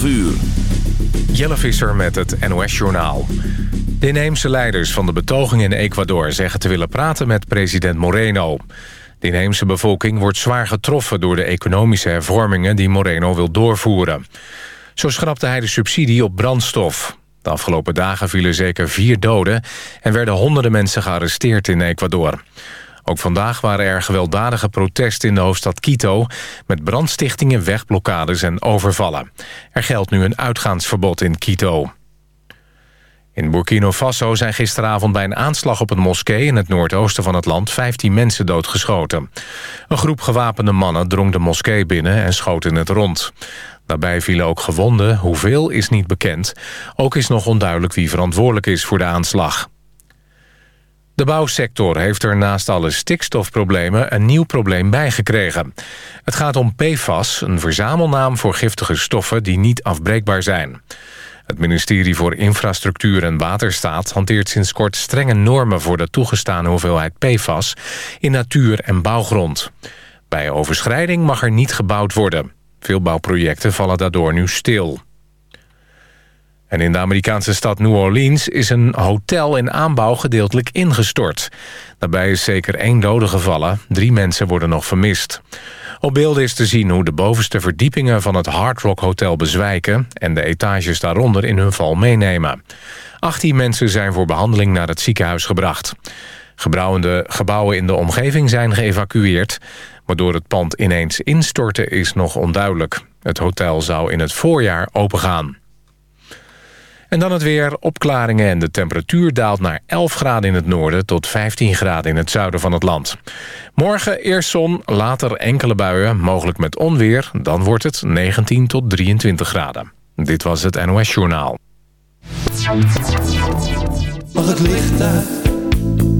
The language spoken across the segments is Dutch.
12 uur. Jelle Visser met het NOS-journaal. De inheemse leiders van de betoging in Ecuador zeggen te willen praten met president Moreno. De inheemse bevolking wordt zwaar getroffen door de economische hervormingen die Moreno wil doorvoeren. Zo schrapte hij de subsidie op brandstof. De afgelopen dagen vielen zeker vier doden en werden honderden mensen gearresteerd in Ecuador. Ook vandaag waren er gewelddadige protesten in de hoofdstad Quito... met brandstichtingen, wegblokkades en overvallen. Er geldt nu een uitgaansverbod in Quito. In Burkina Faso zijn gisteravond bij een aanslag op een moskee... in het noordoosten van het land 15 mensen doodgeschoten. Een groep gewapende mannen drong de moskee binnen en schoot in het rond. Daarbij vielen ook gewonden, hoeveel is niet bekend. Ook is nog onduidelijk wie verantwoordelijk is voor de aanslag. De bouwsector heeft er naast alle stikstofproblemen een nieuw probleem bijgekregen. Het gaat om PFAS, een verzamelnaam voor giftige stoffen die niet afbreekbaar zijn. Het ministerie voor Infrastructuur en Waterstaat hanteert sinds kort strenge normen voor de toegestane hoeveelheid PFAS in natuur en bouwgrond. Bij overschrijding mag er niet gebouwd worden. Veel bouwprojecten vallen daardoor nu stil. En in de Amerikaanse stad New Orleans is een hotel in aanbouw gedeeltelijk ingestort. Daarbij is zeker één dode gevallen. Drie mensen worden nog vermist. Op beelden is te zien hoe de bovenste verdiepingen van het Hard Rock Hotel bezwijken... en de etages daaronder in hun val meenemen. 18 mensen zijn voor behandeling naar het ziekenhuis gebracht. Gebouwende gebouwen in de omgeving zijn geëvacueerd... maar door het pand ineens instorten is nog onduidelijk. Het hotel zou in het voorjaar opengaan. En dan het weer, opklaringen en de temperatuur daalt naar 11 graden in het noorden... tot 15 graden in het zuiden van het land. Morgen eerst zon, later enkele buien, mogelijk met onweer. Dan wordt het 19 tot 23 graden. Dit was het NOS Journaal. Mag het licht uit?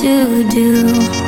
To do.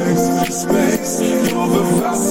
space, space. You're the fastest.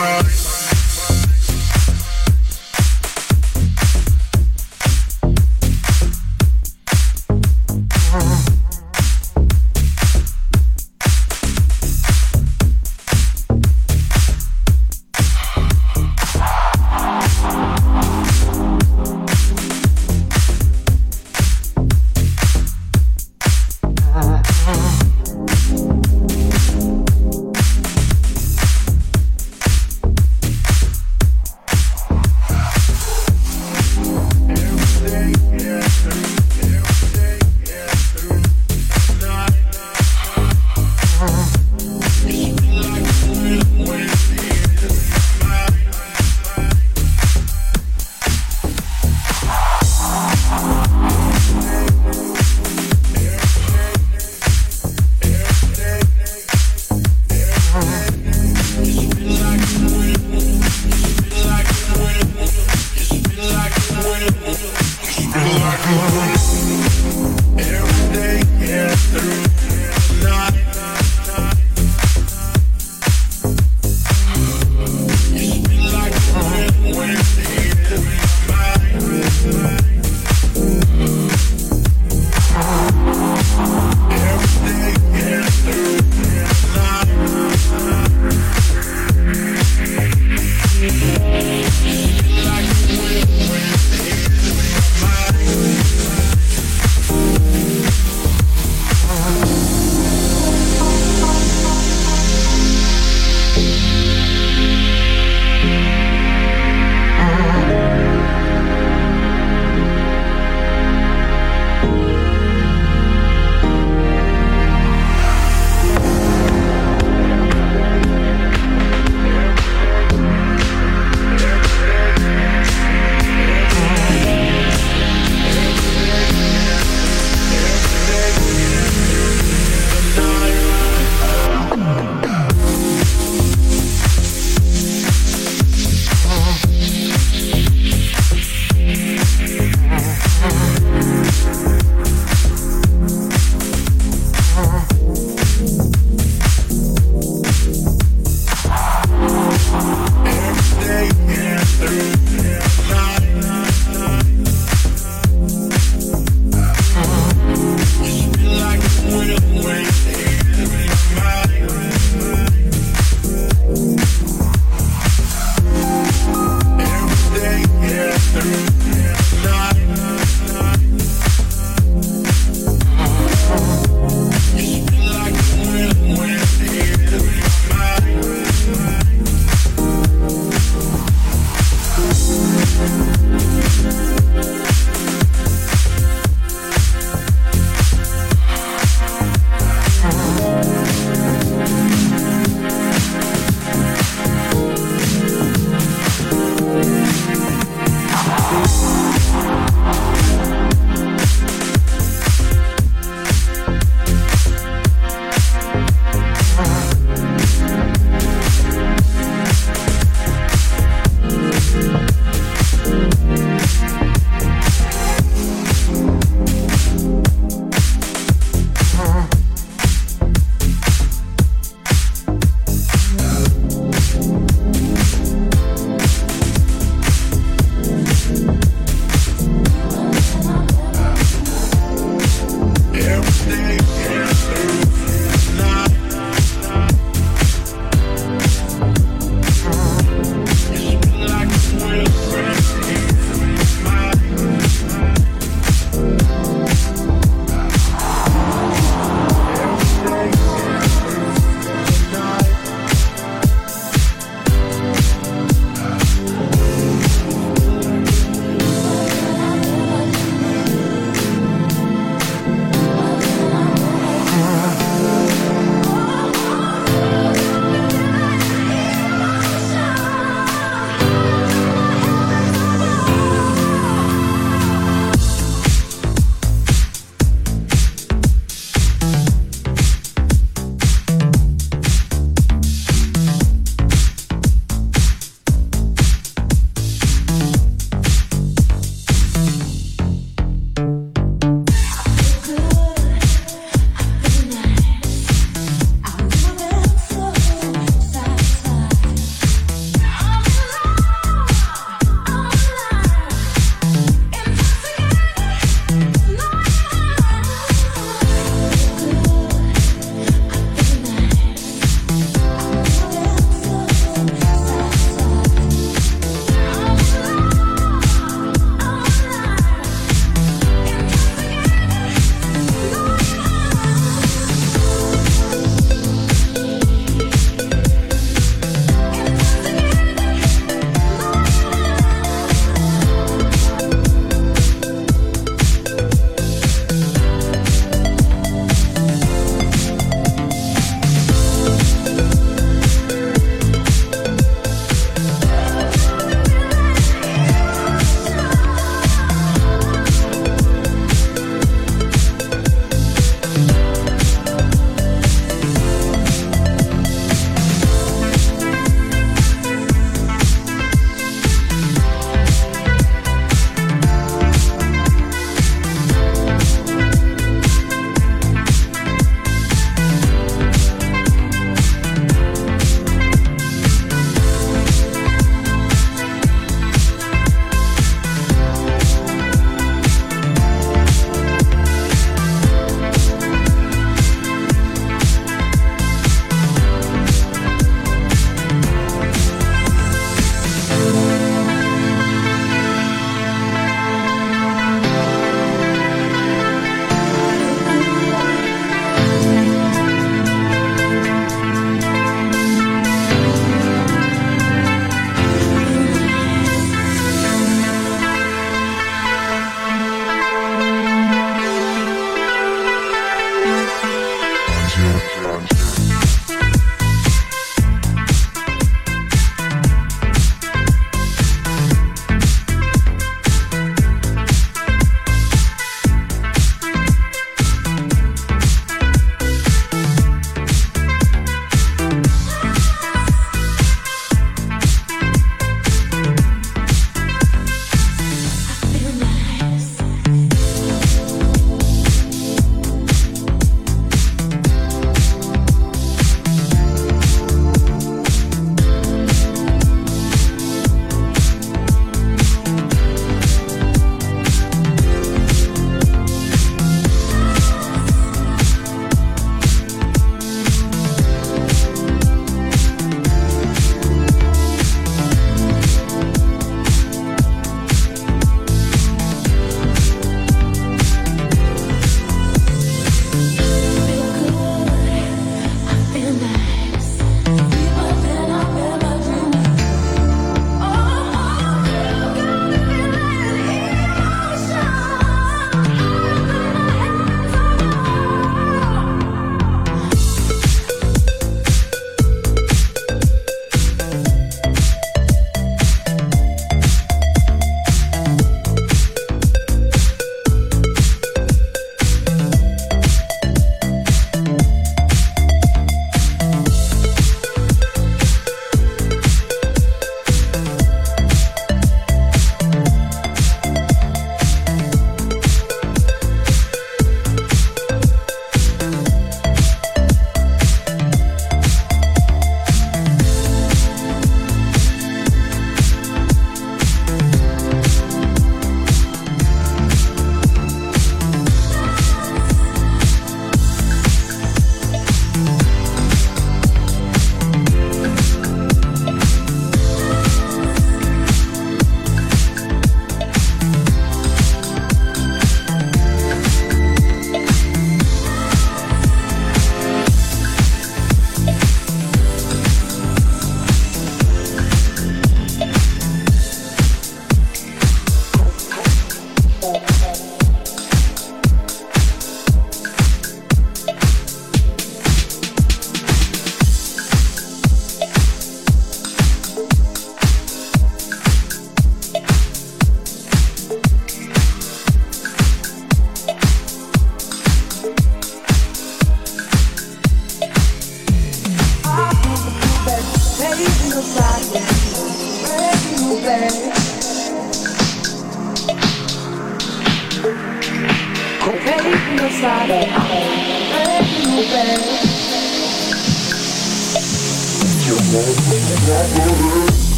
alright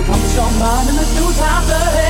Du kommst schon mal mit einer Zutat